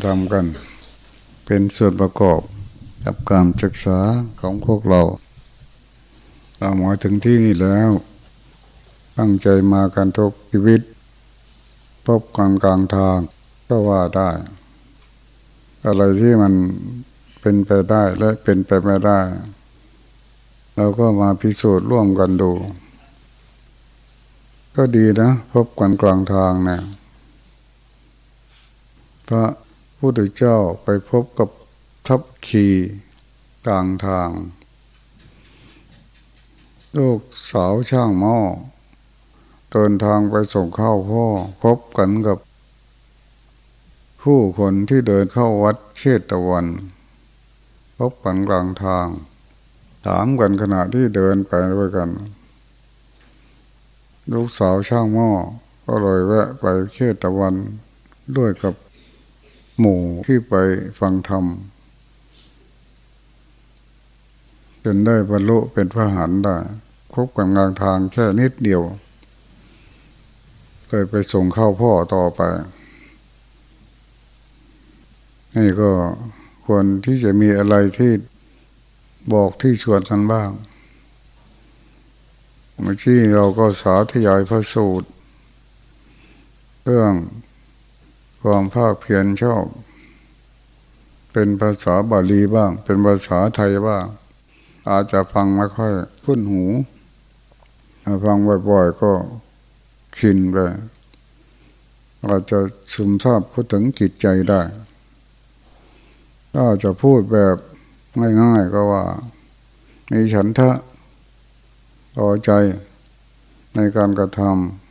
งธรรมกัน เป็นส่วนประกอบกับการศึกษาของพวกเราเรามาถึงที่นี่แล้ว ตั้งใจมากันทุกชีวิตพบกันกลางทางก็ว่าได้ อะไรที่มันเป็นไปได้และเป็นไปไม่ได้เราก็มาพิสูจน์ร่วมกันดู ก็ดีนะ พบกันกลางทางนะพระ พุทธเจ้าไปพบกับทัพขีกลางทาง ลูกสาวช่างหม้อเดินทางไปส่งข้าวพ่อพบกันกับ ผู้คนที่เดินเข้าวัดเชตตะวัน พบกันกลางทาง ถามกันขณะที่เดินไปด้วยกัน ลูกสาวช่างหม้อก็เลยแวะไปเชตตะวันด้วยกับ หมู่ที่ไปฟังธรรมจนได้บรรลุเป็นพระหันได้คบกันกลางทางแค่นิดเดียวเลยไปส่งเข้าพ่อต่อไป นี่ก็ควรที่จะมีอะไรที่บอกที่ชวนกันบ้าง เมื่อกี้เราก็สาธยายพระสูตร เรื่อง ความภาคเพียรชอบ เป็นภาษาบาลีบ้าง เป็นภาษาไทยบ้าง อาจจะฟังไม่ค่อยคุ้นหูฟังบ่อยๆก็คินไปอาจจะซึมซาบพูดถึงจิตใจได้ถ้าจะพูดแบบง่ายๆก็ว่า มีฉันทะต่อใจในการกระทำ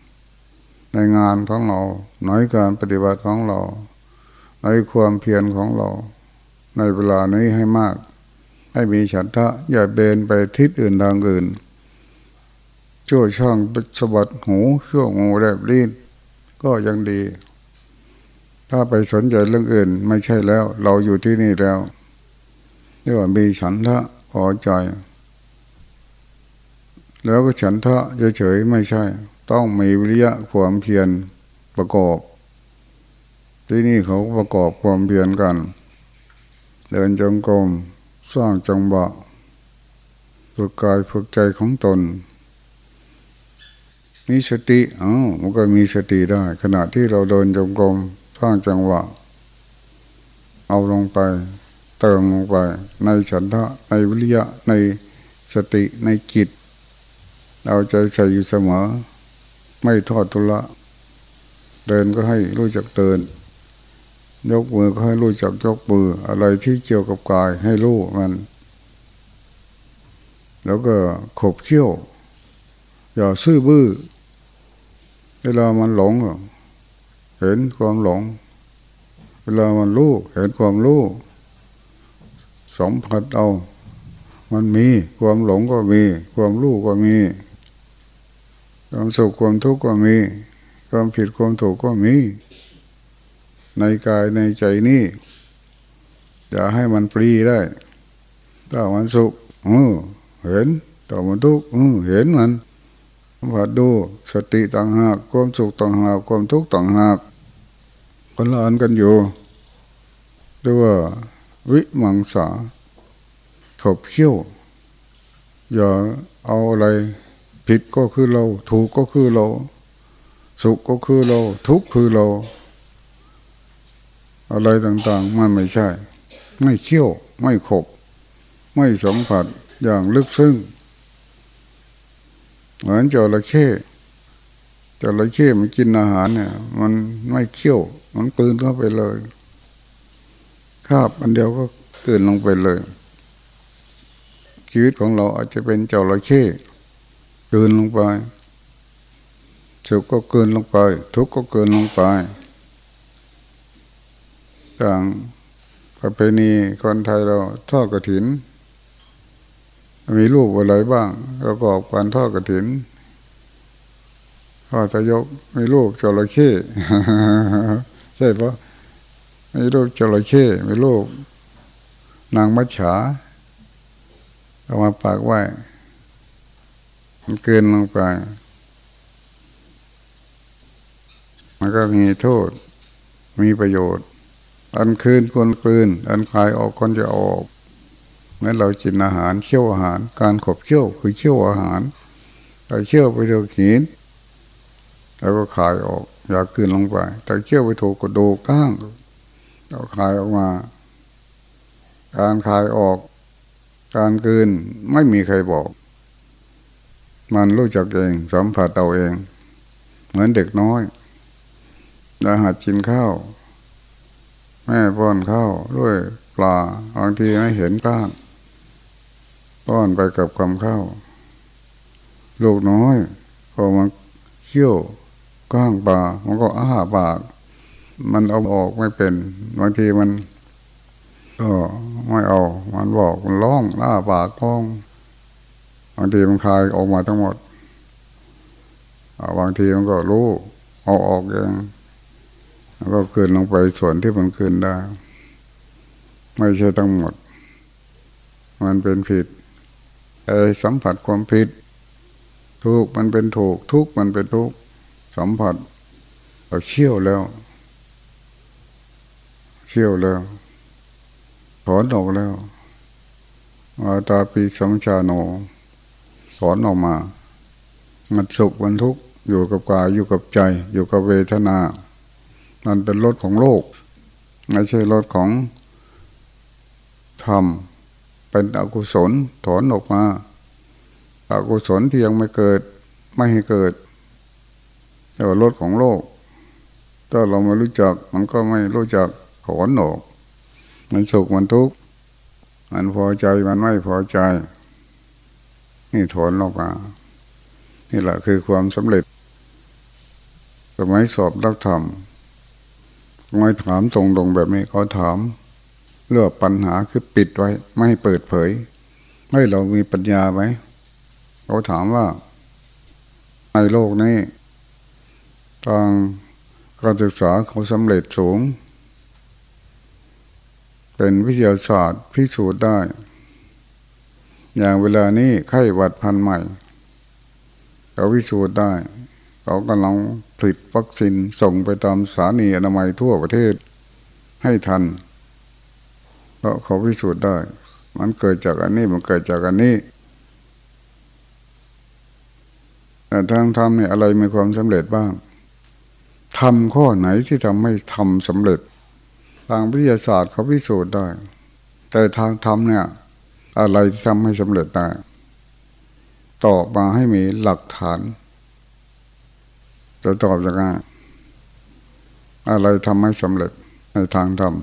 ในงานของเราในการปฏิบัติของเรา ในความเพียรของเรา ในเวลานี้ให้มาก ให้มีฉันทะอย่าเดินไปทิศอื่นทางอื่น ชั่วช่างสะบัดหูชั่วงูแลบลิ้นก็ยังดี ถ้าไปสนใจเรื่องอื่นไม่ใช่แล้ว เราอยู่ที่นี่แล้วเรียกว่ามีฉันทะพอใจ แล้วก็ฉันทะเฉยๆไม่ใช่ ต้องมีวิริยะความเพียรประกอบ ที่นี่เขาประกอบความเพียรกัน เดินจงกรมสร้างจังหวะฝึกกายฝึกใจของตน มีสติอ๋อมันก็มีสติได้ ขณะที่เราเดินจงกรมสร้างจังหวะ เอาลงไป เติมลงไป ในฉันทะในวิริยะในสติในจิต เอาใจใส่อยู่เสมอ ไม่ทอดทุละเดินก็ให้รู้จักเดิน ยกมือก็ให้รู้จักยกมือ อะไรที่เกี่ยวกับกายให้รู้มัน แล้วก็ขบเคี้ยว อย่าซื่อบื้อเวลามันหลง เห็นความหลง เวลามันรู้เห็นความรู้สมผัสเอา มันมีความหลงก็มี ความรู้ก็มี ความสุขความทุกข์ก็มี ความผิดความถูกก็มี ในกายในใจนี่อย่าให้มันปรีได้ถ้ามันสุขเห็นต่อมันทุกข์เห็นมันว่าดูสติต่างหากความสุขต่างหากความทุกข์ต่างหากคนละอันกันอยู่เรียว่าวิมังสาถบเขี้ยวอย่าเอาอะไร ผิดก็คือเรา ถูกก็คือเรา สุขก็คือเรา ทุกข์คือเรา อะไรต่างๆ มันไม่ใช่ ไม่เขี้ยว ไม่ขบ ไม่สัมผัสอย่างลึกซึ้งเหมือนจระเข้จระเข้มันกินอาหารเนี่ย มันไม่เคี้ยว มันปืนเข้าไปเลยคาบอันเดียวก็เกินลงไปเลย ชีวิตของเราอาจจะเป็นจระเข้ เกินลงไปสุขก็เกินลงไป ทุกข์ก็เกินลงไปต่างประเพณีคนไทยเราทอดกระถิน มีรูปอะไรบ้างประกอบการทอดกระถินพ่อจะยกมีรูปจระเข้ใช่ปะมีรูปจระเข้มีรูปนางมัจฉาเอามาปากไว้ เกินลงไป มันก็มีโทษ มีประโยชน์ อันคืนคนคืน อันคลายออกคนจะออกเมื่อเรากินอาหารเคี่ยวอาหาร การขบเคี่ยวคือเคี่ยวอาหารไปเคี่ยวไปเดียวหินแล้วก็คลายออก อยากคืนลงไป แต่เคี่ยวไปถูกกระดูกก้างเราคลายออกมา การคลายออก การคืนไม่มีใครบอก มันรู้จักเองสัมผัสเอาเอง เหมือนเด็กน้อยเราหัดกินข้าว แม่ป้อนข้าวด้วยปลาบางทีไม่เห็นก้างป้อนไปกับคำข้าวลูกน้อยพอมาเคี่ยวก้างปลามันก็อ้าปาก มันเอาออกไม่เป็นบางทีมันก็ไม่เอา มันบอกมันร้องอ้าปากร้องางทีมันคายออกมาทั้งหมดบางทีมันก็รู้เอาออกเองแล้วก็คืนลงไปส่วนที่มันคืนได้ ไม่ใช่ทั้งหมด มันเป็นผิดไอ้สัมผัสความผิด ทุกมันเป็นถูก ทุกมันเป็นทุกสัมผัสเราเชี่ยวแล้วเชี่ยวแล้วถอนออกแล้วอาตาปีสัมชาโน ถอนออกมา มันสุขมันทุกข์อยู่กับกายอยู่กับใจ อยู่กับเวทนา มันเป็นรถของโลก ไม่ใช่รถของธรรม เป็นอกุศลถอนออกมาอากุศลที่ยังไม่เกิดไม่ให้เกิด แต่ว่ารถของโลก ถ้าเราไม่รู้จักมันก็ไม่รู้จักถอนออก มันสุขมันทุกข์มันพอใจมันไม่พอใจ นี่ถอนออกมานี่แหละคือความสำเร็จสมัยสอบรักธรรมไม่ถามตรงๆแบบนี้เขาถามเรื่องปัญหาคือปิดไว้ ไม่ให้เปิดเผยให้เรามีปัญญาไหมเขาถามว่า ในโลกนี้ทางการศึกษาเขาสำเร็จสูง เป็นวิทยาศาสตร์พิสูจน์ได้ อย่างเวลานี้ไข้หวัดพันใหม่เขาพิสูจน์ได้เขากำลังผลิตวัคซีนส่งไปตามสถานีอนามัยทั่วประเทศให้ทันเพราะเขาพิสูจน์ได้ มันเกิดจากอันนี้มันเกิดจากอันนี้แต่ทางธรรมเนี่ยอะไรมีความสำเร็จบ้างทำข้อไหนที่ทำให้ทำสำเร็จ ทางวิทยาศาสตร์เขาพิสูจน์ได้ แต่ทางธรรมเนี่ย อะไรที่ทำให้สำเร็จได้ตอบมาให้มีหลักฐานจะตอบยังไงอะไรทำให้สำเร็จในทางธรรม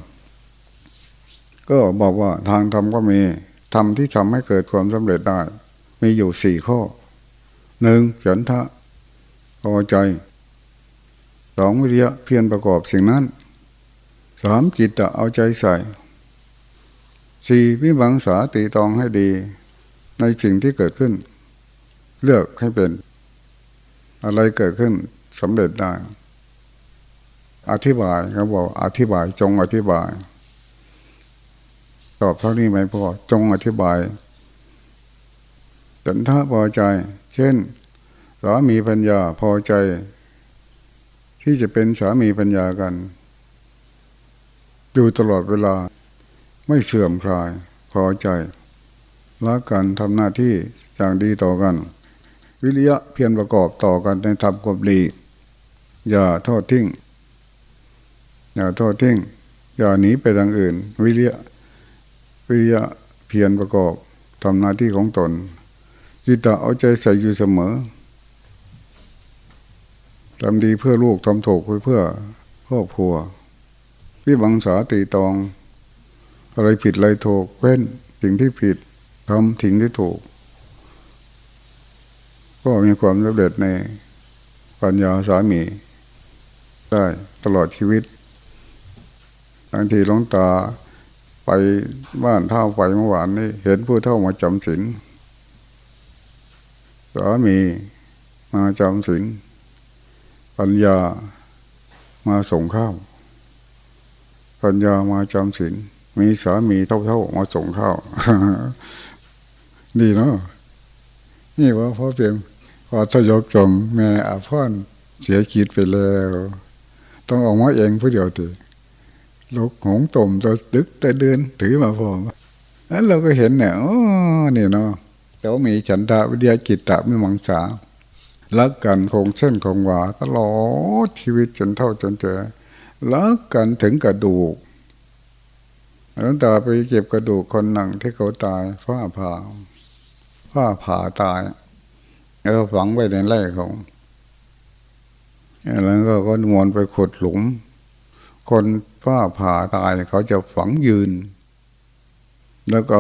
ก็บอกว่าทางธรรมก็มีธรรมที่ทำให้เกิดความสำเร็จได้ มีอยู่สี่ข้อหนึ่งฉันทะพอใจสองวิริยะเพียรประกอบสิ่งนั้นสามจิตตะเอาใจใส่ สี่วิบังสาตีตองให้ดี ในสิ่งที่เกิดขึ้น เลือกให้เป็น อะไรเกิดขึ้นสำเร็จได้ อธิบายเขาบอกอธิบายจงอธิบาย ตอบเท่านี้ไหมพ่อจงอธิบายสันทะพอใจ เช่นสามีปัญญาพอใจ ที่จะเป็นสามีปัญญากัน อยู่ตลอดเวลา ไม่เสื่อมคลายพอใจรักกันทำหน้าที่อย่างดีต่อกัน วิริยะเพียรประกอบต่อกันในธรรมกบดีอย่าทอดทิ้งอย่าทอดทิ้งอย่าหนีไปทางอื่น วิริยะวิริยะเพียรประกอบทำหน้าที่ของตนจิตตะเอาใจใส่อยู่เสมอทำดีเพื่อลูกทำถูกเพื่อครอบครัววิบังสาตีตอง อะไรผิดอะไรถูกเว้นสิ่งที่ผิดทำทิ้งที่ถูก ก็มีความสำเร็จในปัญญาสามีได้ตลอดชีวิตบางทีหลวงตาไปบ้านเท่าไปเมื่อวานนี้เห็นผู้เท่ามาจำศีลสามีมาจำศีลปัญญามาส่งข้าวปัญญามาจำศีล มีสามีเท่าๆมาส่งข้าวดีเนาะนี่ว่าพอเพียงพอทยกจงแม่อาพ่อนเสียคิดไปแล้ว ต้องออกมาเองผู้เดียวตีลูกหงตมตัวดึกตัวเดินถือมาพอนั้นเราก็เห็นเนี่ยโอ๋อนี่เนาะแต่ว่ามีฉันทะวิทยาจิตตะไม่มังสารักกันคงเส้นคงวาตลอดชีวิตจนเท่าจนเจอรักกันถึงกระดูก หลวงตาไปเก็บกระดูกคนหนังที่เขาตายฟ้าผ่าฟ้าผ่าตายแล้วฝังไว้ในไร่ของแล้วก็ก็มวนไปขุดหลุม คนฟ้าผ่าตายเขาจะฝังยืน แล้วก็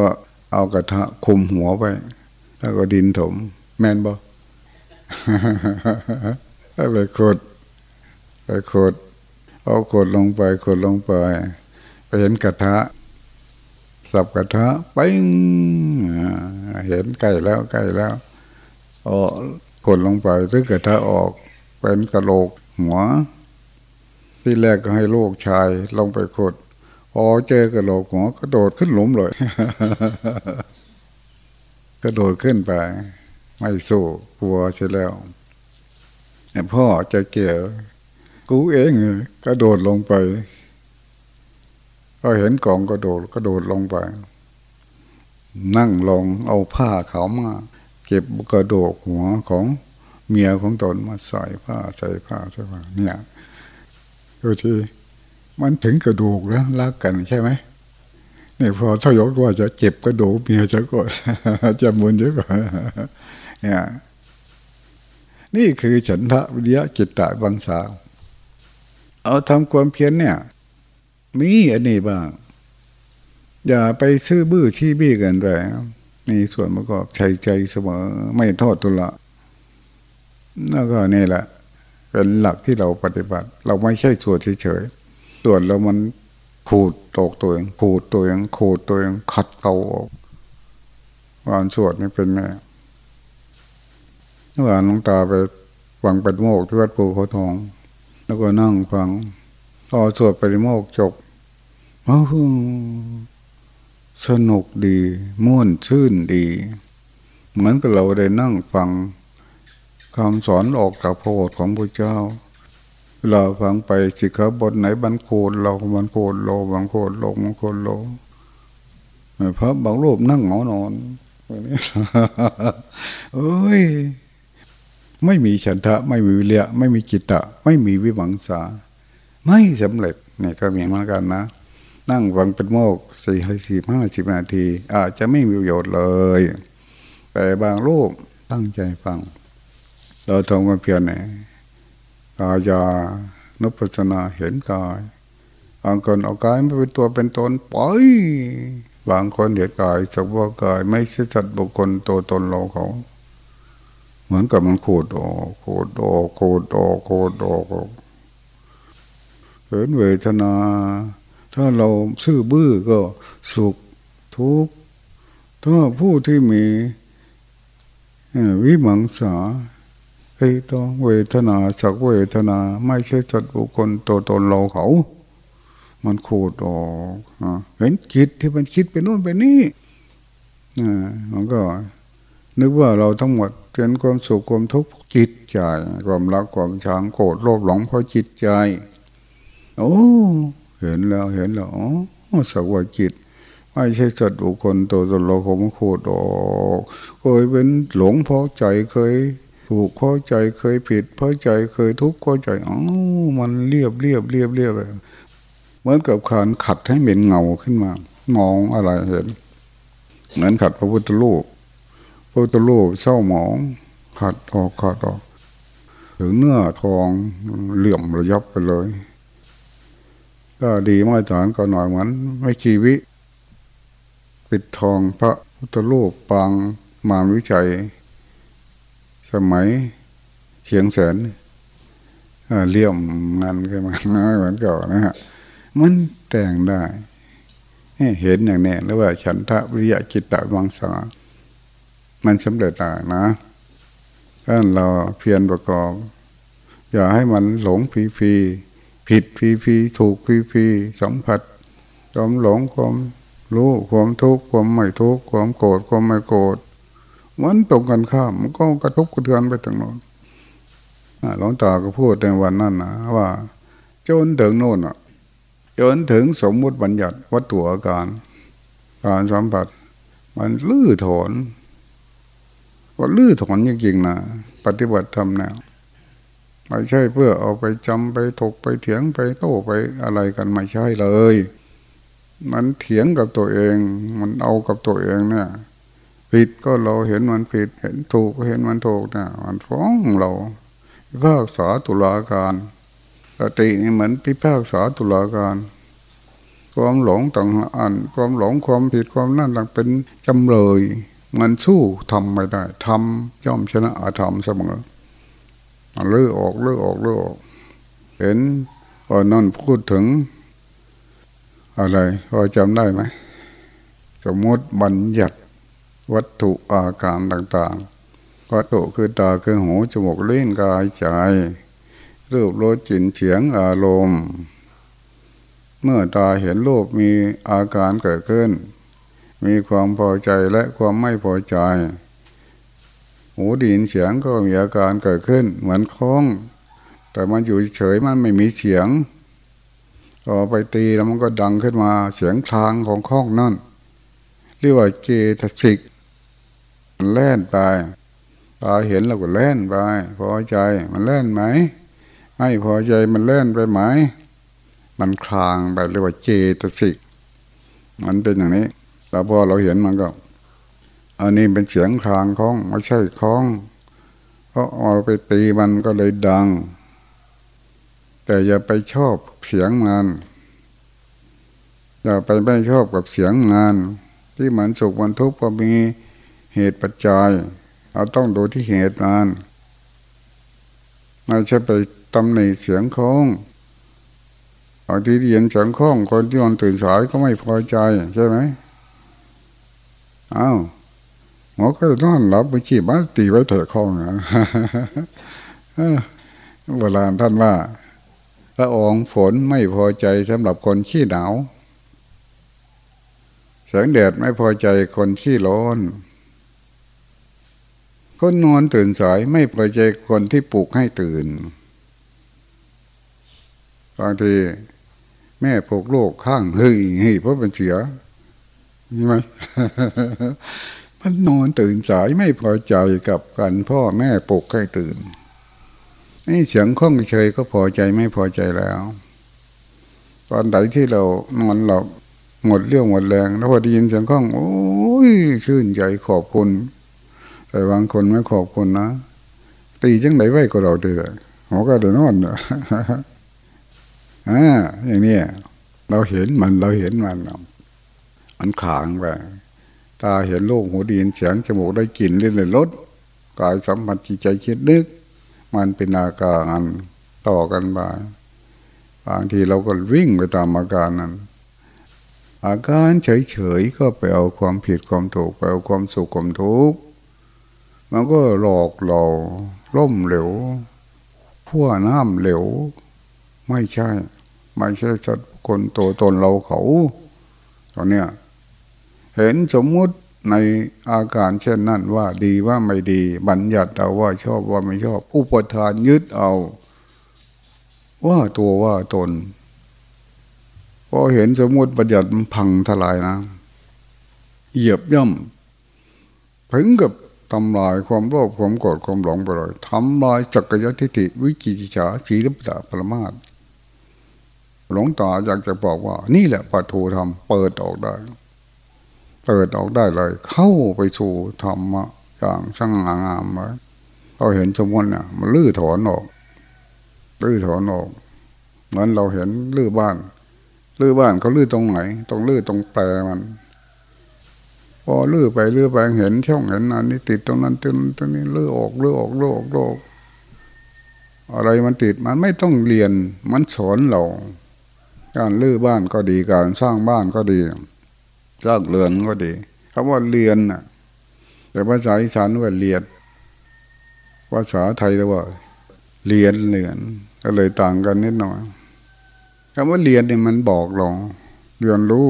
เอากระทะคุมหัวไป แล้วก็ดินถม แมนบ่ไปขุดไปขุดเอาขุดลงไปขุดลงไปไปเห็นกระทะ สับกระทะปิ้งเห็นใกล้แล้วใกล้แล้วโอ้ขุดลงไปตึกกระทะออกเป็นกระโหลกหัว ที่แรกก็ให้ลูกชายลงไปขุดพอเจอกระโหลกหัวกระโดดขึ้นหลุมเลยกระโดดขึ้นไป ไม่สู้กลัวเสียแล้วพ่อจะเกี่ยวกูเองกระโดดลงไป ก็เห็นกองกระโดดกระโดดลงไป นั่งลงเอาผ้าเขามา เก็บกระโดกหัวของเมียของตนมาใส่ผ้าใส่ผ้าใส่ผ้าเนี่ยดูทีมันถึงกระดูกแล้วรักกันใช่ไหมนี่พอถ้ายกว่าจะเจ็บกระดูกเมียจะกดจะมุนเยอะกว่าเนี่ยนี่คือฉันทะวิริยะจิตตะบังสา เอาทำความเพียรเนี่ย มีอันนี้บ้างอย่าไปซื้อบื้อชี้บี้กันไปมีส่วนประกอบใช้ใจเสมอ ไม่ทอดตุละแล้วก็นี่แหละ เป็นหลักที่เราปฏิบัติ เราไม่ใช่สวดเฉยๆสวดแล้วมันขูดตกตัวเองขูดตัวเองขูดตัวเองขัดเกาออกวานสวดนี่เป็นไงเมื่อวานหลวงตาไปฟังป็นโมกที่วัดปูเขาทอง แล้วก็นั่งฟังพอสวดปริโมกจบ อ้สนุกดีม่วนชื่นดี เหมือนกับเราได้นั่งฟังคำสอนออกจากพระโอษของพระเจ้า เราฟังไปสิขาบทไหนบันโคดเราบันโคดโลบันโคดโลบันโคดโลพระบางรูปนั่งหงอนอนเอ้ย ไม่มีฉันทะ ไม่มีวิเลียไม่มีจิตตะ ไม่มีวิมังสา ไม่สำเร็จนี่ก็มีเหมือนกันนะ นั่งฟังเป็นโมกสี่สิบห้าสิบนาที อาจจะไม่มีประโยชน์เลย แต่บางรูปตั้งใจฟัง เราทำกันเพียรไหนกายานุปัสนาเห็นกายบางคนเอากายไม่เป็นตัวเป็นตนปล่อยบางคนเห็นกายสักว่ากายไม่ใช่จัดบุคคลตัวตนเราเขา เหมือนกับมันขูดออกขูดออกขูดออกขูดออกเห็นเวทนา ถ้าเราซื่อบื้อก็สุขทุกข์ถ้าผู้ที่มีวิมังสาไอ้ต้องเวทนาสักเวทนา ไม่ใช่จัดบุคคลตัวตนเราเขา มันขูดออกเห็นจิตที่มันคิดไปโน่นไปนี่มันก็ นึกว่าเราทั้งหมดเป็นความสุขความทุกข์จิตใจ ความรักความชังโกรธโลภหลงเพราะจิตใจ โอ้ เห็นแล้วเห็นแล้วอ๋อสักว่าจิตไม่ใช่สัตว์บุคคลตัวตนเราคงโคตรเคยเป็นหลงเพราะใจเคยถูกเพราะใจเคยผิดเพราะใจเคยทุกข์เพราะใจอ๋อมันเรียบเรียบเรียบเรียบเลยเหมือนกับขานขัดให้เหม็นเงาขึ้นมามองอะไรเห็น เหมือนขัดพระพุทธรูปพระพุทธรูปเศร้าหมอง ขัดออกขัดออก ถึงเนื้อทองเหลี่ยมระยับไปเลย ก็ดีมาตรฐานก็หน่อยเหมือนไม่ชีวิ ปิดทองพระพุทธรูปปางมารวิจัย สมัยเชียงแสนเลี่ยมงานขึ้นมาเหมือนเก่านะฮะมันแต่งได้เห็นอย่างนี้แล้วว่า ฉันทะวิริยะจิตตะวังสามันสำเร็จได้นะถ้าเราเพียรประกอบ อย่าให้มันหลงผีผี ผิดพีพีถูกพีพีสัมผัสความหลงความรู้ความทุกข์ความไม่ทุกข์ความโกรธความไม่โกรธมันตรงกันข้ามมันก็กระทบกระเทือนไปถึงโน้นหลวงตาก็พูดในวันนั้นนะว่าจนเดิงโน่นอะจนถึงสมมุติบัญญัติวัตถุอาการ การสัมผัส มันลื้อถอนว่าลื้อถอนจริงๆนะปฏิบัติธรรมแนว ไม่ใช่เพื่อเอาไปจำไปถกไปเถียงไปโต้ไปอะไรกันไม่ใช่เลย มันเถียงกับตัวเอง มันเอากับตัวเองเนี่ยผิดก็เราเห็นมันผิดเห็นถูกก็เห็นมันถูกเนี่ยมันฟ้องเราพิพากษาตุลาการสตินี่เหมือนพิพากษาตุลาการ ความหลงต่างอัน ความหลงความผิดความนั่นต่างเป็นจำเลย มันสู้ทำไม่ได้ทำย่อมชนะอาธรรมเสมอ เลือออกเลือออกเลือออกเห็นพอนั่นพูดถึง อะไรพอจำได้ไหมสมมติบัญญัติวัตถุอาการต่างๆวัตถุคือตาคือหูจมูกเล่นกายใจรูปรสกลิ่นเสียงอารมณ์ เมื่อตาเห็นรูปมีอาการเกิดขึ้น มีความพอใจและความไม่พอใจ หูดีนเสียงก็มีอาการเกิดขึ้น เหมือนคล้อง แต่มันอยู่เฉยมันไม่มีเสียงพอไปตีแล้วมันก็ดังขึ้นมาเสียงคลางของคล้องนั่นเรียกว่าเจตสิกมันแล่นไปตาเห็นเราก็แล่นไปพอใจมันแล่นไหมไม่พอใจมันแล่นไปไหมมันคลางไปเรียกว่าเจตสิก มันเป็นอย่างนี้ แล้วพอเราเห็นมันก็ อันนี้เป็นเสียงคลางคล้องไม่ใช่คล้อง เพราะเอาไปตีมันก็เลยดัง แต่อย่าไปชอบเสียงมันอย่าไปไม่ชอบกับเสียงงาน ที่มันสุขมันทุกข์ก็มีเหตุปัจจัย เราต้องดูที่เหตุมันไม่ใช่ไปตำหนิเสียงคล้องบางทีเห็นเสียงคล้องคนที่นอนตื่นสายก็ไม่พอใจใช่ไหมอ้าว หมอก็นอนหลับไปขี้บ้าตีไว้เถอะคล้องนะโบราณท่านว่าพระองค์ฝนไม่พอใจสำหรับคนขี้หนาวแสงแดดไม่พอใจคนขี้ร้อนคนนอนตื่นสายไม่พอใจคนที่ปลุกให้ตื่นบางทีแม่ปลุกลูกข้างเฮ้ยเฮ้ยเพราะมันเสียใช่ไหม มันนอนตื่นสายไม่พอใจกับกันพ่อแม่ปลุกให้ตื่นนี่เสียงข้องเฉยก็พอใจไม่พอใจแล้ว ตอนไหนที่เรานอนหลับหมดเรื่องหมดแรง แล้วพอได้ยินเสียงข้อง โอ้ยชื่นใจขอบคุณ แต่บางคนไม่ขอบคุณนะตีจังไหนไว้ก็เราตีเลยหัวก็เดินนอนอ่าอย่างนี้เราเห็นมันเราเห็นมันมันขางไป ตาเห็นโลกหูดีนเสียงจมูกได้กลิ่นเล่นเลยรสกายสัมผัสจิตใจคิดนึก มันเป็นอาการต่อกันไปบางทีเราก็วิ่งไปตามอาการนั้น อาการเฉยๆก็ไปเอาความผิดความถูกไปเอาความสุขความทุกข์มันก็หลอกเราล่มเหลวพัวน้ำเหลว ไม่ใช่ ไม่ใช่สัตว์คนตัวตนเราเขาตอนเนี้ย เห็นสมมุติในอาการเช่นนั้นว่าดีว่าไม่ดี บัญญัติเอาว่าชอบว่าไม่ชอบ อุปทานยึดเอา ว่าตัวว่าตนพอเห็นสมมุติบัญญัติพังทลายนะ เหยียบย่ำถึงกับทำลายความโลภความโกรธความหลงไปเลยทำลายจักรยทิฏฐิวิจิจฉาสีลิปตาปรมาตหลงตาอยากจะบอกว่า นี่แหละปัทูธรรมเปิดออกได้ เปิดออกได้เลย เข้าไปสู่ธรรมะอย่างสง่างามไว้เราเห็นสมมติเนี่ยมันลื้อถอนออกลื้อถอนออกเหมือนเราเห็นลื้อบ้านลื้อบ้านเขาลื้อตรงไหนตรงลื้อตรงแปรมันพอลื้อไปลื้อไปเห็นช่องเห็นอันนี้ติดตรงนั้นตรงตรงนี้ลื้อออกลื้อออกลื้อออกลื้อออกอะไรมันติดมันไม่ต้องเรียนมันสอนเรา การลื้อบ้านก็ดีการสร้างบ้านก็ดี สร้างเรือนก็ดีคำว่าเรียนน่ะ แต่ภาษาอีสานว่าเรียนภาษาไทยเรียกว่าเรียนเรียนก็เลยต่างกันนิดหน่อยคำว่าเรียนเนี่ยมันบอกเราเรียนรู้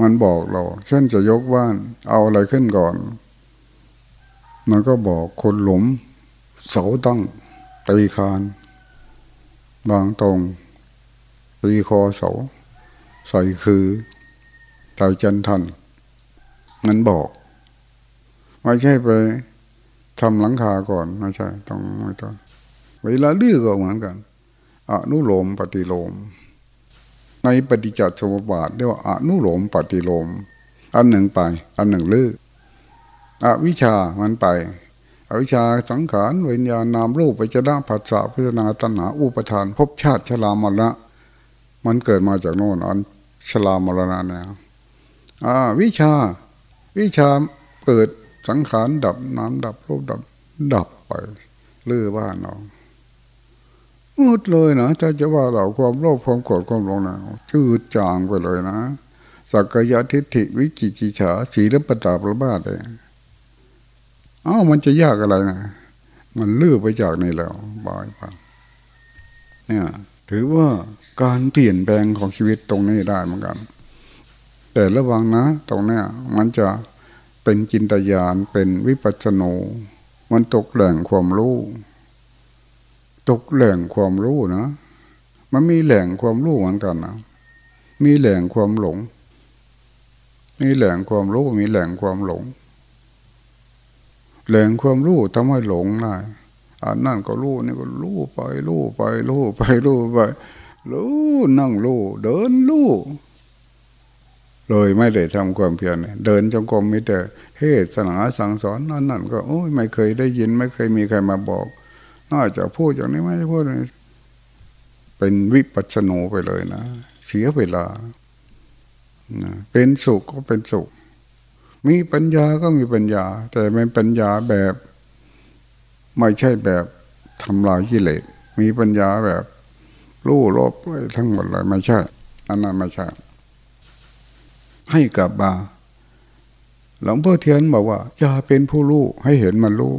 มันบอกเราเช่นจะยกบ้าน เอาอะไรขึ้นก่อน มันก็บอกคนหลุม เสาตั้งตีคานบางตรงตีคอเสา ใส่คือ ใส่จันทันนั้นบอกไม่ใช่ไปทำหลังคาก่อนไม่ใช่ ต้องไม่ต้องเวลาลื้อก็เหมือนกันอนุโลมปฏิโลม ในปฏิจจสมุปบาทเรียกว่าอนุโลมปฏิโลม อันหนึ่งไป อันหนึ่งลื้ออวิชามันไปอวิชาสังขารวิญญาณนามรูปไปจะได้ผัสสะพิจารณาตัณหาอุปทานภพชาติชรามรณะมันเกิดมาจากโน่นอันชรามรณะเนี่ย วิชา วิชาเกิดสังขารดับน้ำดับรูปดับ ดับไปลื้อบ้านเรามืดเลยนะถ้าจะว่าเราความโลภความโกรธความหลงนะจืดจางไปเลยนะ สักกายทิฏฐิวิจิกิฉาสีรปตาประบาทเลยเอ้ามันจะยากอะไรนะมันลื้อไปจากนี่แล้วบายไปเนี่ย ถือว่าการเปลี่ยนแปลงของชีวิตตรงนี้ได้เหมือนกัน แต่ระวังนะ ตรงเนี้ยมันจะเป็นจินตยานเป็นวิปัสสนูมันตกแหล่งความรู้ ตกแหล่งความรู้นะ มันมีแหล่งความรู้เหมือนกันนะมีแหล่งความหลง มีแหล่งความรู้มีแหล่งความหลง แหล่งความรู้ทำให้หลงได้อันนั่นก็รู้นี่ก็รู้ไปรู้ไปรู้ไปรู้ไปรู้นั่งรู้เดินรู้ เลยไม่ได้ทำความเพียรเดินจงกรมมีแต่เทศนาสั่งสอนนั่นนั่นก็โอ้ยไม่เคยได้ยินไม่เคยมีใครมาบอกน่าจะพูดอย่างนี้ไม่พูดเป็นวิปัสสนูไปเลยนะเสียเวลาเป็นสุขก็เป็นสุข มีปัญญาก็มีปัญญา แต่เป็นปัญญาแบบ ไม่ใช่แบบทำลายกิเลสมีปัญญาแบบ รู้ลบทั้งหมดเลยไม่ใช่อันนั้นไม่ใช่ ให้กลับมาหลวงพ่อเทียนบอกว่า อย่าเป็นผู้รู้ให้เห็นมันรู้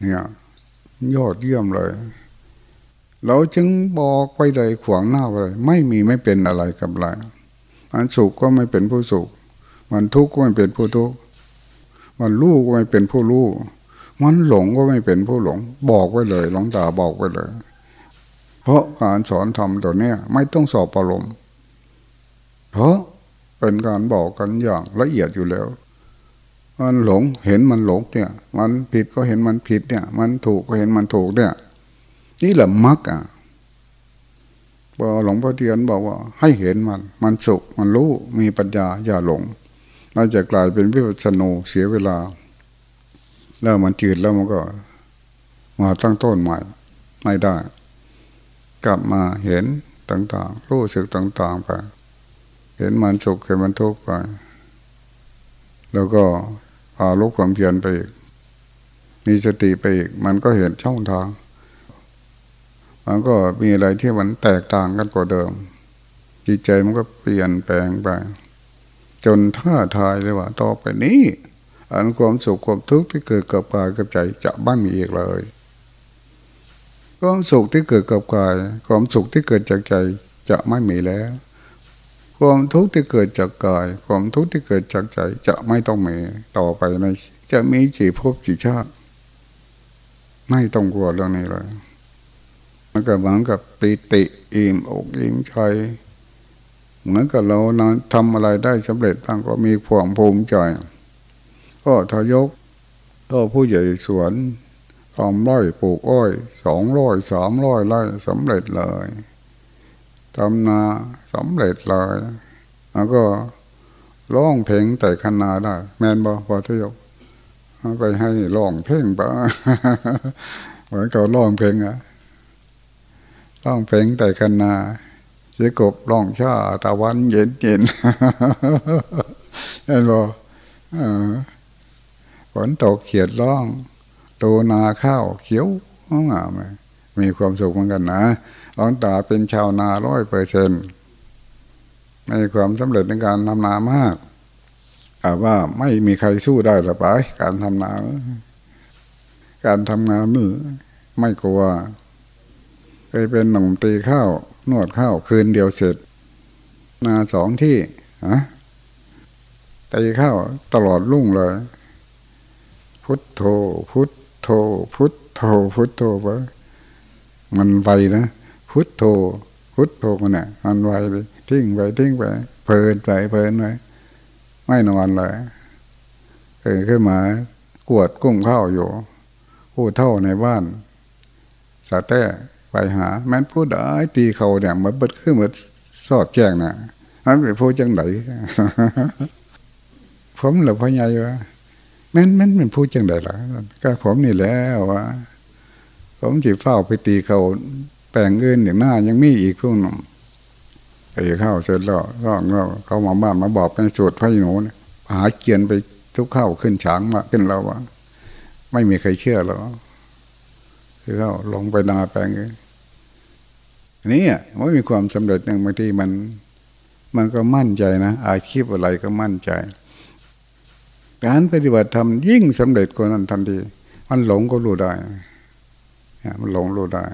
เนี่ยยอดเยี่ยมเลย เราจึงบอกไปเลยขวางหน้าไปเลยไม่มีไม่เป็นอะไรกับอะไรมันสุขก็ไม่เป็นผู้สุข มันทุกข์ก็ไม่เป็นผู้ทุกข์มันรู้ก็ไม่เป็นผู้รู้มันหลงก็ไม่เป็นผู้หลง บอกไว้เลยหลวงตาบอกไว้เลย เพราะการสอนธรรมตัวเนี้ยไม่ต้องสอบประลมเพราะ เป็นการบอกกันอย่างละเอียดอยู่แล้ว มันหลงเห็นมันหลงเนี่ย มันผิดก็เห็นมันผิดเนี่ย มันถูกก็เห็นมันถูกเนี่ย นี่แหละมรรคอะพอหลวงพ่อเทียนบอกว่า ให้เห็นมัน มันสุข มันรู้ มีปัญญาอย่าหลงน่าจะกลายเป็นวิปัสสนูเสียเวลา แล้วมันจืดแล้วมันก็ มาตั้งต้นใหม่ ไม่ได้ กลับมาเห็นต่างๆ รู้สึกต่างๆไป เห็นมันสุขเห็นมันทุกข์ไป แล้วก็พาลุกความเพียรไปอีก มีสติไปอีก มันก็เห็นช่องทาง มันก็มีอะไรที่มันแตกต่างกันกว่าเดิม จิตใจมันก็เปลี่ยนแปลงไป จนท่าทายเลยว่าต่อไปนี้ อันความสุขความทุกข์ที่เกิดกับกายกับใจจะบ้างมีอีกเลยความสุขที่เกิดกับกาย ความสุขที่เกิดจากใจจะไม่มีแล้ว ความทุกข์ที่เกิดจากกาย ความทุกข์ที่เกิดจากใจจะไม่ต้องมีต่อไปในจะมีจีพบจีชาติ ไม่ต้องกลัวเรื่องนี้เลยมันก็เหมือนกับปีติอิ่มอกอิ่มใจเหมือนกับเรานทำอะไรได้สำเร็จบ้างก็มีความภูมิใจก็ทยกก็ผู้ใหญ่สวนทำร้อยปลูกอ้อยสองร้อยสามร้อยไร่สำเร็จเลย ทำนาสำเร็จเลยแล้วก็ร้องเพลงแต่คนาได้ แมนบอพอทยกไปให้ร้องเพลงปะเหมือนกับร้องเพลงอะร้องเพลงแต่คนาเจกบร้องชาตะวันเย็นเย็นแมนบอฝนตกเขียดร้อง โตนาข้าวเขียวงามมีความสุขเหมือนกันนะ หลวงตาเป็นชาวนาร้อยเปอร์เซนต์ในความสำเร็จในการทำนามากแต่ว่าไม่มีใครสู้ได้หรอกไปการทำนา การทำงานมือไม่กลัวเคยเป็นหนุ่มตีข้าวนวดข้าวคืนเดียวเสร็จ นาสองที่ฮะตีข้าวตลอดรุ่งเลย พุทโธพุทโธพุทโธพุทโธไปมันไปนะ พุทโธพุทโธเนี่ยมันไวไปทิ้งไปทิ้งไปเพลินไปเพลินไปไม่นอนเลยเออขึ้นมากวดกุ้งข้าวอยู่ ผู้เท่าในบ้านสาแต้ไปหา แม้นพูดได้ตีเขาเนี่ยมันเบิดขึ้นเหมือนสอดแจ้งนะมันไปพูดจังไหนผมหรือพ่อใหญ่วะแม่นแม่นเป็นพูดจังไหนล่ะก็ผมนี่แล้ววะผมจีเฝ้าไปตีเขา แปลงเงินอย่างหน้ายังมีอีกพวกนึงไปเข้าเสร็จแล้วก็เขามาบ้านมาบอกเป็นสูตรพระหนูหาเกียนไปทุกเข้าขึ้นฉางมาขึ้นเราวะไม่มีใครเชื่อหรอกคือเขาลงไปนาแปลงนี่อะไม่มีความสำเร็จหนึ่งบางทีมัน มันก็มั่นใจนะอาชีพอะไรก็มั่นใจ การปฏิบัติธรรมยิ่งสำเร็จกว่านั้นทันที มันหลงก็รู้ได้ มันหลงรู้ได้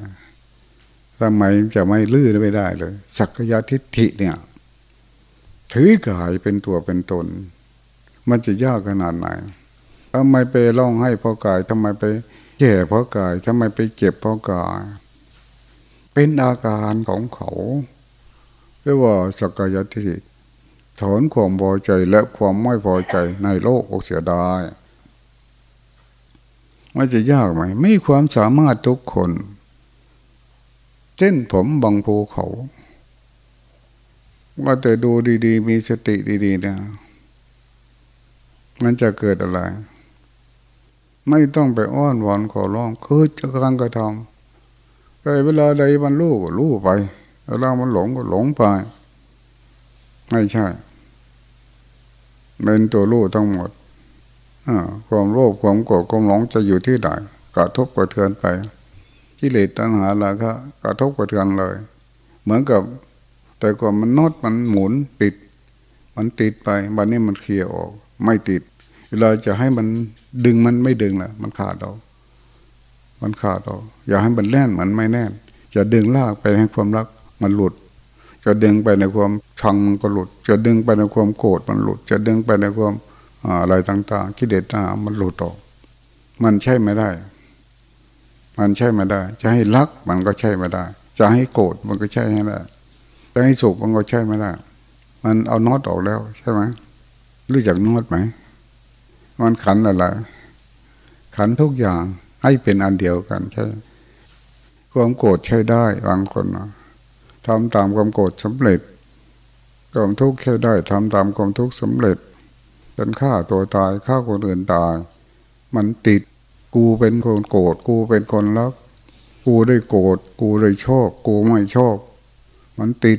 ทำไมจะไม่ลื้อไม่ได้เลย สักยะทิฏฐิเนี่ย ถือกายเป็นตัวเป็นตน มันจะยากขนาดไหนทำไมไปร้องให้เพราะกายทำไมไปแก่เพราะกายทำไมไปเจ็บเพราะกาย เป็นอาการของเขาเรียกว่าสักยะทิฏฐิถอนความพอใจและความไม่พอใจในโลกอกเสียไดายมันจะยากไหม ไม่ความสามารถทุกคน เช่นผมบังภูเขา ว่าแต่ดูดี ๆ มีสติดีๆนะมันจะเกิดอะไร ไม่ต้องไปอ้อนวอนขอร้องคือจะกำลังกระทำแต่เวลาใดมันรู้ก็รู้ไปเวลามันหลงก็หลงไป ไม่ใช่ เป็นตัวรู้ทั้งหมดความโลภความโกรธความหลงจะอยู่ที่ไหนกระทบกระเทือนไป กิเลสตัณหาราคะกระทบกระเทือนเลย เหมือนกับ แต่ก่อนมันนอดมันหมุนติด มันติดไปบันนี้มันเคลียร์ออก ไม่ติดเวลาจะให้มันดึงมันไม่ดึงละมันขาดออกมันขาดออก อย่าให้มันแน่นเหมันไม่แน่น จะดึงลากไปให้ความรักมันหลุด จะดึงไปในความชังมันก็หลุด จะดึงไปในความโกรธมันหลุด จะดึงไปในความอะไรต่างๆกิเลสต่างมันหลุดออก มันใช่ไม่ได้ มันใช่ไม่ได้ จะให้รักมันก็ใช่ไม่ได้ จะให้โกรธมันก็ใช่ไม่ได้จะให้สุขมันก็ใช่ไม่ได้ มันเอาน็อตออกแล้วใช่ไหมรู้จักน็อตไหม มันขันอะไรขันทุกอย่างให้เป็นอันเดียวกันใช่ ความโกรธใช้ได้บางคนทำตามความโกรธสำเร็จความทุกข์ใช้ได้ทำตามความทุกข์สำเร็จจนฆ่าตัวตายฆ่าคนอื่นตาย มันติด กูเป็นคนโกรธกูเป็นคนรัก กูได้โกรธกูได้ชอบ กูไม่ชอบ มันติด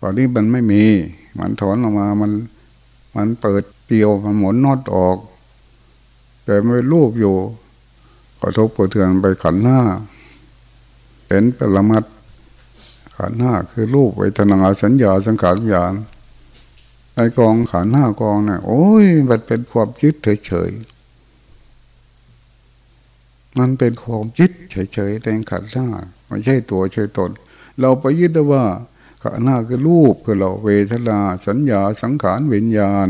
ตอนนี้มันไม่มี มันถอนออกมามัน มันเปิดเปียวมันหมุนนอดออก แต่ไม่รูปอยู่กระทบกระเทือนไปขันหน้าเป็นปรมัดขันห้าคือรูปเวทนาสัญญาสังขารญาณในกองขันห้ากองเนี่ยโอ้ยมันเป็นความยึดเฉยๆ มันเป็นความยึดเฉยๆแต่งขันธ์หน้าไม่ใช่ตัวใช่ตน เราไปยึดว่าขันธ์หน้าคือรูปคือเราเวทนาสัญญาสังขารวิญญาณ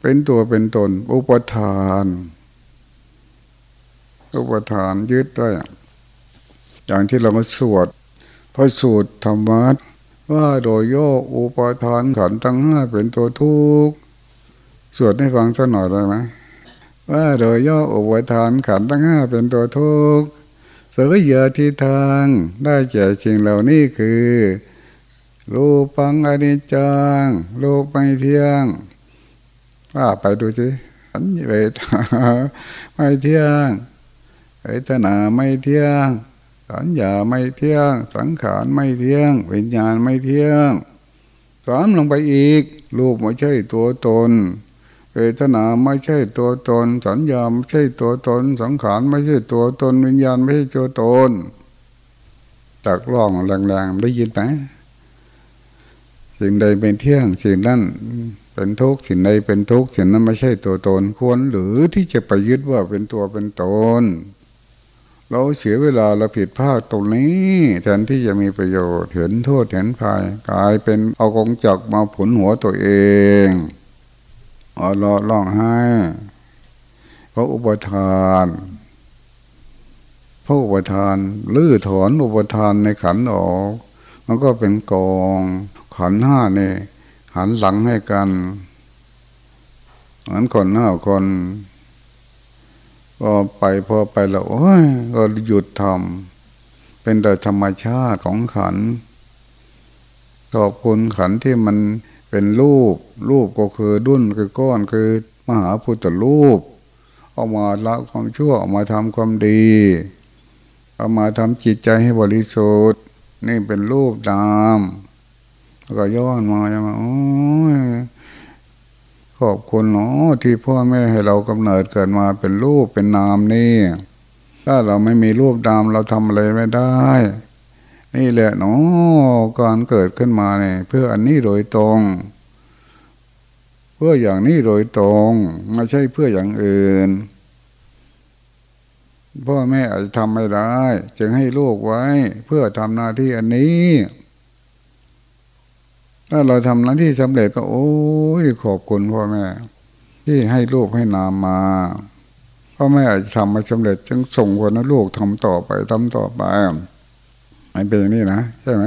เป็นตัวเป็นตน อุปทาน อุปทานยึดได้อย่างที่เรามาสวดพระสูตรธรรมะว่าโดยโยกอุปทานขันตั้งห้าเป็นตัวทุกข์สวดให้ฟังสักหน่อยได้ไหม ว่าโดยย่ออุปทานขันตั้งห้าเป็นตัวทุกข์สกยาที่ทางได้แก่สิ่งเหล่านี้คือรูปังอนิจจังรูปไม่เที่ยงว่าไปดูสิสัญเวทาไม่เที่ยงเวทนาไม่เที่ยง สัญญาไม่เที่ยง สังขารไม่เที่ยง วิญญาณไม่เที่ยงสามลงไปอีก รูปไม่ใช่ตัวตน วทนาไม่ใช่ตัวตน สัญญาไม่ใช่ตัวตน สังขารไม่ใช่ตัวตน วิญญาณไม่ใช่ตัวตนจากร้องแรงๆได้ยินไหมสิ่งใดเป็นเที่ยงสิ่งนั้นเป็นทุกข์สิ่งใดเป็นทุกข์สิ่งนั้นไม่ใช่ตัวตน ควรหรือที่จะไปยึดว่าเป็นตัวเป็นตน เราเสียเวลาเราผิดพลาดตรงนี้แทนที่จะมีประโยชน์เห็นโทษเห็นภัยกลายเป็นเอากองจักมาผลหัวตัวเอง อ๋อร้องไห้เพราะอุปทานพระอุปทานลื้อถอนอุปทานในขันออก มันก็เป็นกองขันห้าเนี่ยหันหลังให้กันเหมือนคนหน้าคนก็ไปพอไปแล้วโอ้ยก็หยุดทำเป็นแต่ธรรมชาติของขันขอบคุณขันที่มัน เป็นรูป รูปก็คือดุนคือก้อนคือมหาพุทธรูป เอามาละความชั่วเอามาทำความดี เอามาทำจิตใจให้บริสุทธิ์นี่เป็นรูปนามแล้วก็ย้อนมาอย่างโอ้ยขอบคุณเนาะที่พ่อแม่ให้เรากำเนิดเกิดมาเป็นรูปเป็นนามนี่ ถ้าเราไม่มีรูปนามเราทำอะไรไม่ได้ นี่แหละเนาะการเกิดขึ้นมาเนี่ยเพื่ออันนี้โดยตรง เพื่ออย่างนี้โดยตรงไม่ใช่เพื่ออย่างอื่นพ่อแม่อาจจะทำไม่ได้ จึงให้ลูกไว้ เพื่อทำหน้าที่อันนี้ ถ้าเราทำหน้าที่สำเร็จก็โอ้ยขอบคุณพ่อแม่ ที่ให้ลูกให้นามมาพ่อแม่อาจจะทำมาสำเร็จ จึงส่งคนนะลูกทำต่อไปทำต่อไป มันเป็นอย่างนี้นะใช่ไหม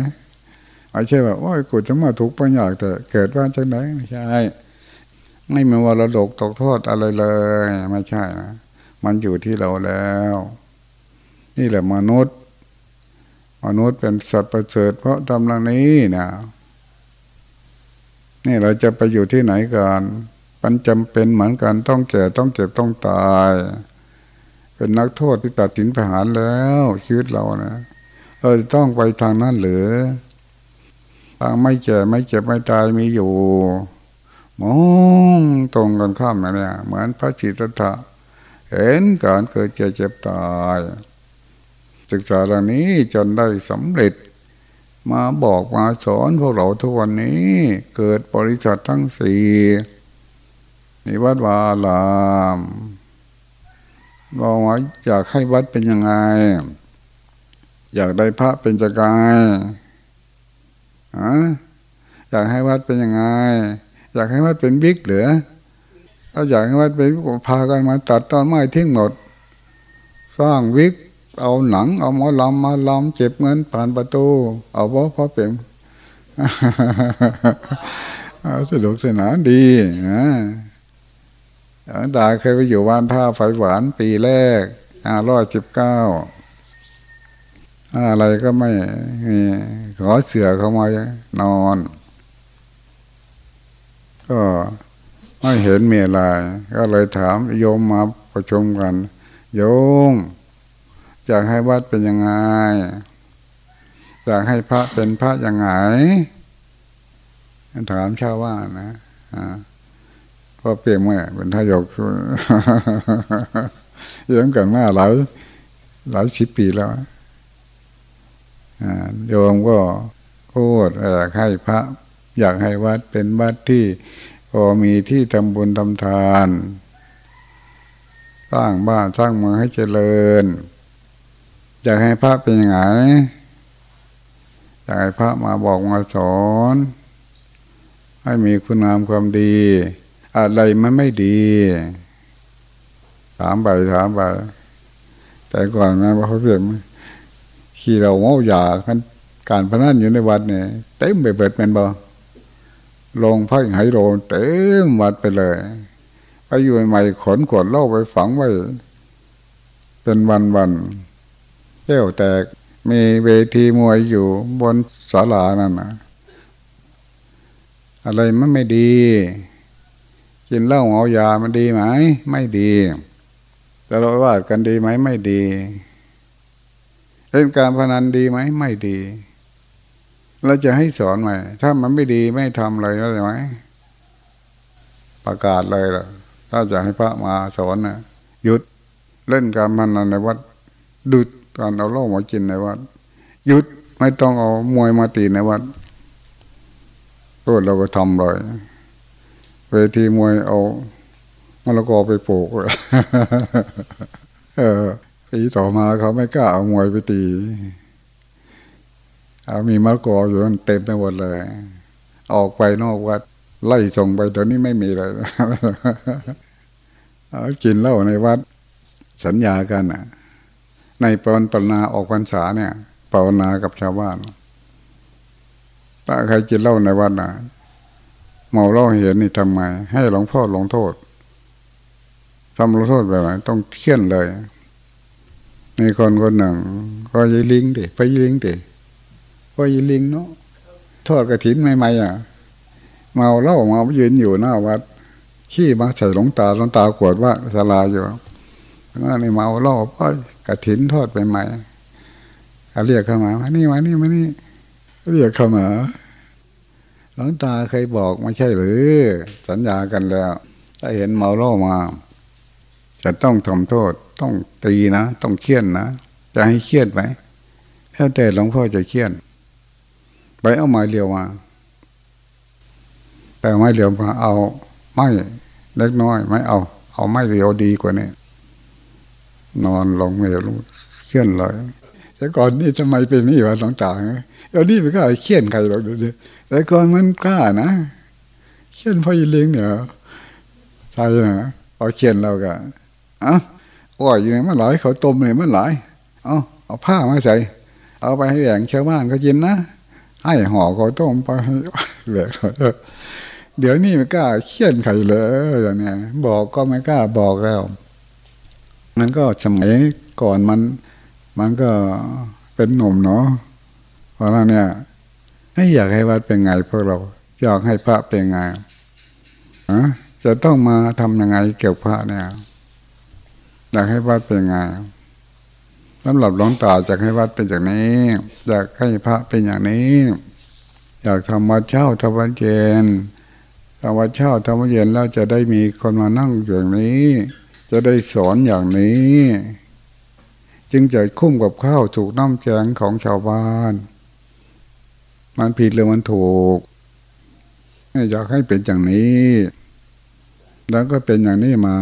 ไม่ใช่แบบว่ากูจะมาทุกข์ปัญญาแต่เกิดว่าจังไหนไม่ใช่ ไม่มีวรดกตกโทอดอะไรเลยไม่ใช่นะมันอยู่ที่เราแล้ว นี่แหละมนุษย์มนุษย์เป็นสัตว์ประเสริฐเพราะทำลังนี้นะนี่เราจะไปอยู่ที่ไหนกันมันจำเป็นเหมือนกันต้องแก่ต้องเจ็บต้องตาย เป็นนักโทษที่ตัดสินประหารแล้วชีวิตเรานะ เราต้องไปทางนั้นหรือทางไม่แก่ไม่เจ็บไม่ตายมีอยู่มองตรงกันข้ามนะเนี่ย เหมือนพระจิตตะเห็นการเกิดเจ็บเจ็บตาย ศึกษาเรื่องนี้จนได้สำเร็จ มาบอกมาสอนพวกเราทุกวันนี้ เกิดบริษัททั้งสี่มีวัดวาลามบอกว่าอยากให้วัดเป็นยังไง อยากได้พระเป็นจักรายอยากให้วัดเป็นยังไง อยากให้วัดเป็นบิ๊กเหลือถ้าอยากให้วัดเป็นพากันมาตัดต้นไม้ทิ้งหมด สร้างวิก เอาหนัง เอาหมอลำมาลำเจ็บเงินผ่านประตู เอาเพราะเพราะเป็นสนุกสนานดีนะตาเคยไปอยู่บ้านท่าไฟหวานปีแรกห้าร้อยสิบเก้า อะไรก็ไม่มีขอเสือเข้ามานอน ก็ไม่เห็นมีอะไร ก็เลยถามโยมมาประชุมกัน โยมอยากให้วัดเป็นยังไงอยากให้พระเป็นพระยังไงถามชาวว่านะอ่าพอเปลี่ยนมาเป็นทายกยังกันมาหลายหลายสิบปีแล้ว โยมก็พูดอยากให้พระ อยากให้วัดเป็นวัดที่พอมีที่ทำบุญทำทาน สร้างบ้านสร้างเมืองให้เจริญ อยากให้พระเป็นยังไงอยากให้พระมาบอกมาสอน ให้มีคุณงามความดี อะไรมันไม่ดี ถามไปถามไปแต่ก่อนนะพระเพียง ขี่เราเมายากันการพนันอยู่ในวัดเนี่ยเต็มไปเบิดเป็นบ่ลงพักไหโรเต็มวัดไปเลยไปอยู่ใหม่ขนขวดเล่าไปฝังไว้ เป็นวันวันแก้วแตกมีเวทีมวยอยู่บนศาลานั่นนะอะไรมันไม่ดี กินเหล้าเมายามันดีไหม ไม่ดีแต่เราว่ากันดีไหมไม่ดี เล่นการพนันดีไหมไม่ดีเราจะให้สอนไหมถ้ามันไม่ดีไม่ทำเลยได้ไหมประกาศเลยล่ะ ถ้าจะให้พระมาสอนนะหยุดเล่นการพนันในวัดดุดการเอาเหล้ามากินในวัดหยุดไม่ต้องเอามวยมาตีในวัดก็เราก็ทำเลยเวทีมวยเอามะละกอไปปลูกเออ ปีต่อมาเขาไม่กล้าเอามวยไปตี เอามีมะกออยู่นั่นเต็มไปหมดเลย ออกไปนอกวัด ไล่ส่งไปตอนนี้ไม่มีเลยเอากินเหล้าในวัด สัญญากันอะ ในปอนปนาออกพรรษาเนี่ยภาวนากับชาวบ้านถ้าใครกินเหล้าในวัดนะเมาเหล้าเห็นนี่ทำไม ให้หลวงพ่อลงโทษทำลงโทษแบบไหนต้องเที่ยนเลย มีคนคนหนึ่งก็ยีลิงดิไปยีลิงดิก็ยีลิงเนาะทอดกระถินใหม่ๆอะ เมาเล้าเมายืนอยู่หน้าวัด ขี้มาใส่หลงตาหลงตากวดว่าศาลาอยู่ว่านี่เมาเล้าก็กระถินทอดใหม่ๆเขาเรียกเข้ามามานี่มานี่มานี่เรียกเข้ามาหลวงตาเคยบอกไม่ใช่หรือ สัญญากันแล้ว ถ้าเห็นเมาเล้ามา จะต้องทำโทษ ต้องตีนะ ต้องเคี่ยนนะจะให้เคี่ยนไหมแล้วแต่หลวงพ่อจะเคี่ยน ไปเอาไม้เรียวมา แต่ไม้เรียวมาเอาไม้เล็กน้อย ไม่เอา เอาไม้เรียวดีกว่านี้นอนลงไม่รู้เคี่ยนเลยแต่ก่อนนี่ทำไมเป็นนี่วะหลวงตาเดี๋ยวนี้มันก็เคี่ยนใครหรอกเดี๋ยวแต่ก่อนมันกล้านะเคี่ยนพ่อยีเลี้ยงเนี่ยใช่นะพอเคี่ยนเราก็อะ อ้อยอยู่ไหนมันหลายเขาต้มเลยมันหลายเอาเอาผ้ามาใส่ เอาไปให้แบ่งชาวบ้านก็กินนะให้ห่อเขาต้มไปให้แบ่งเดี๋ยวนี้ไม่กล้าเคี่ยนใครเลยอย่างเนี้ยบอกก็ไม่กล้าบอกแล้ว มันก็สมัยก่อนมัน มันก็เป็นหนุ่มเนาะเพราะนั้นเนี่ยให้อยากให้วัดเป็นไงพวกเราอยากให้พระเป็นไงอะจะต้องมาทำยังไงเกี่ยวกับพระเนี่ย อยากให้วัดเป็นไงสำหรับหลวงตาอยากให้วัดเป็นอย่างนี้ อยากให้พระเป็นอย่างนี้ อยากทำวัดเช่าทำวัดเย็นทำวัดเช่าทำวัดเย็นแล้วจะได้มีคนมานั่งอย่างนี้ จะได้สอนอย่างนี้ จึงจะคุ้มกับข้าวถูกน้ำแจงของชาวบ้าน มันผิดหรือมันถูกอยากให้เป็นอย่างนี้ แล้วก็เป็นอย่างนี้มา